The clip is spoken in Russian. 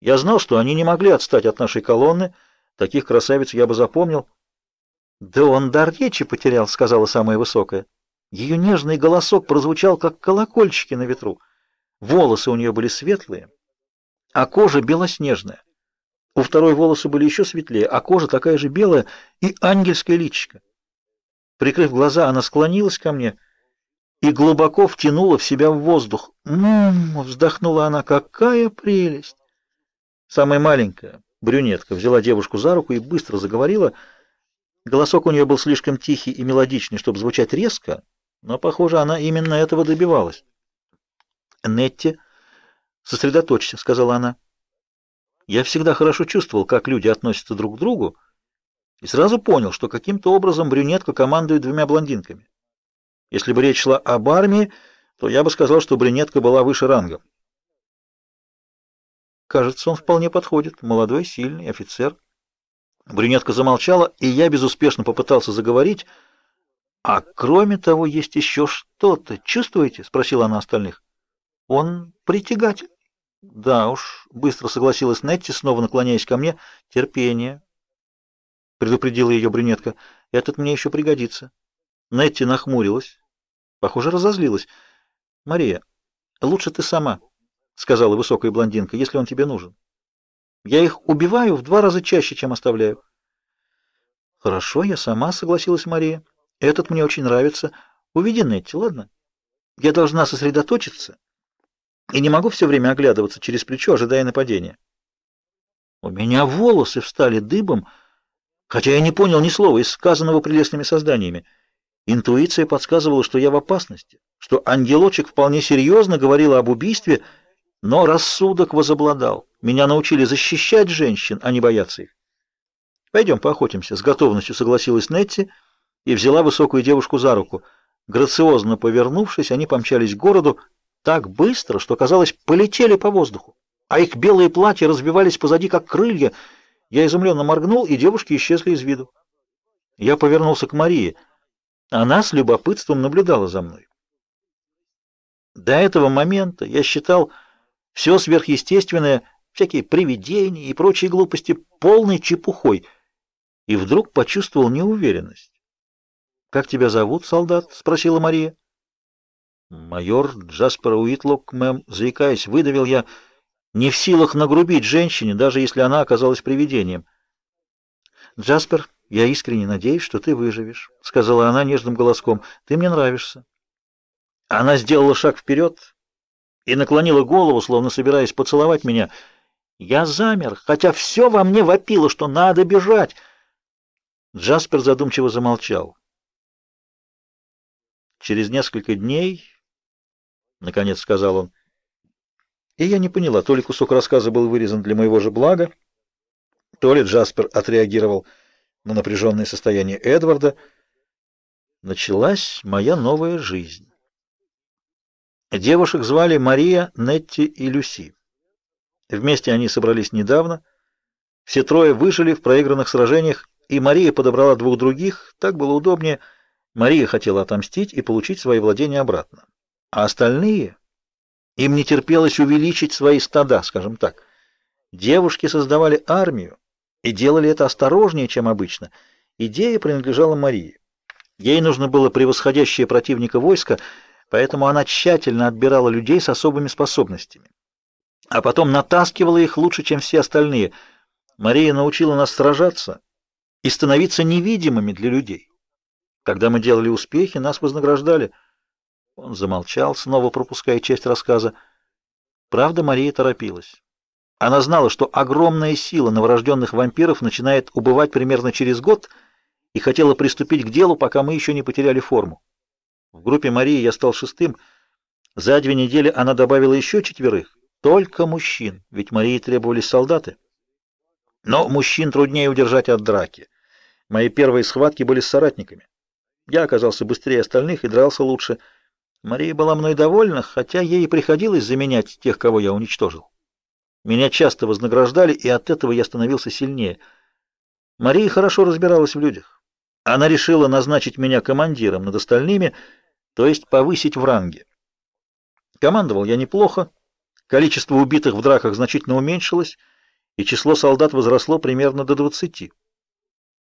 Я знал, что они не могли отстать от нашей колонны, таких красавиц я бы запомнил. «Да он дар речи потерял», — сказала самая высокая. Ее нежный голосок прозвучал, как колокольчики на ветру. Волосы у нее были светлые, а кожа белоснежная. У второй волосы были еще светлее, а кожа такая же белая и ангельское личико. Прикрыв глаза, она склонилась ко мне и глубоко втянула в себя воздух. «М-м-м!» вздохнула она. «Какая прелесть!» Самая маленькая, брюнетка, взяла девушку за руку и быстро заговорила. Голосок у нее был слишком тихий и мелодичный, чтобы звучать резко, но, похоже, она именно этого добивалась. «Нетти, сосредоточься», — сказала она. Я всегда хорошо чувствовал, как люди относятся друг к другу, и сразу понял, что каким-то образом брюнетка командует двумя блондинками. Если бы речь шла об армии, то я бы сказал, что брюнетка была выше рангом. Кажется, он вполне подходит. Молодой, сильный офицер. Брюнетка замолчала, и я безуспешно попытался заговорить. А кроме того, есть еще что-то. Чувствуете? спросила она остальных. Он притягатель. Да уж, быстро согласилась Нетти, снова наклоняясь ко мне. Терпение, предупредила ее брюнетка. Этот мне еще пригодится. Нетти нахмурилась, похоже, разозлилась. Мария, лучше ты сама, сказала высокая блондинка, если он тебе нужен. Я их убиваю в два раза чаще, чем оставляю. Хорошо, я сама, согласилась Мария. Этот мне очень нравится. Уведи Нетти, ладно? Я должна сосредоточиться и не могу все время оглядываться через плечо, ожидая нападения. У меня волосы встали дыбом, хотя я не понял ни слова из сказанного прелестными созданиями. Интуиция подсказывала, что я в опасности, что ангелочек вполне серьезно говорил об убийстве, но рассудок возобладал. Меня научили защищать женщин, а не бояться их. Пойдем поохотимся, с готовностью согласилась Нетти и взяла высокую девушку за руку. Грациозно повернувшись, они помчались к городу, так быстро, что, казалось, полетели по воздуху, а их белые платья разбивались позади, как крылья. Я изумленно моргнул, и девушки исчезли из виду. Я повернулся к Марии. Она с любопытством наблюдала за мной. До этого момента я считал все сверхъестественное, всякие привидения и прочие глупости, полной чепухой, и вдруг почувствовал неуверенность. «Как тебя зовут, солдат?» — спросила Мария. Майор Джаспер Уитлок, мэм, заикаясь, выдавил я, не в силах нагрубить женщине, даже если она оказалась привидением. Джаспер, я искренне надеюсь, что ты выживешь, сказала она нежным голоском. Ты мне нравишься. Она сделала шаг вперед и наклонила голову, словно собираясь поцеловать меня. Я замер, хотя все во мне вопило, что надо бежать. Джаспер задумчиво замолчал. Через несколько дней — наконец сказал он. И я не поняла, то ли кусок рассказа был вырезан для моего же блага, то ли Джаспер отреагировал на напряженное состояние Эдварда. Началась моя новая жизнь. Девушек звали Мария, Нетти и Люси. Вместе они собрались недавно. Все трое выжили в проигранных сражениях, и Мария подобрала двух других, так было удобнее. Мария хотела отомстить и получить свои владения обратно а остальные им не терпелось увеличить свои стада, скажем так. Девушки создавали армию и делали это осторожнее, чем обычно. Идея принадлежала Марии. Ей нужно было превосходящее противника войско, поэтому она тщательно отбирала людей с особыми способностями, а потом натаскивала их лучше, чем все остальные. Мария научила нас сражаться и становиться невидимыми для людей. Когда мы делали успехи, нас вознаграждали – он замолчал, снова пропуская часть рассказа. Правда, Мария торопилась. Она знала, что огромная сила новорожденных вампиров начинает убывать примерно через год, и хотела приступить к делу, пока мы еще не потеряли форму. В группе Марии я стал шестым. За две недели она добавила еще четверых. Только мужчин, ведь Марии требовались солдаты. Но мужчин труднее удержать от драки. Мои первые схватки были с соратниками. Я оказался быстрее остальных и дрался лучше. Мария была мной довольна, хотя ей приходилось заменять тех, кого я уничтожил. Меня часто вознаграждали, и от этого я становился сильнее. Мария хорошо разбиралась в людях. Она решила назначить меня командиром над остальными, то есть повысить в ранге. Командовал я неплохо, количество убитых в драках значительно уменьшилось, и число солдат возросло примерно до двадцати.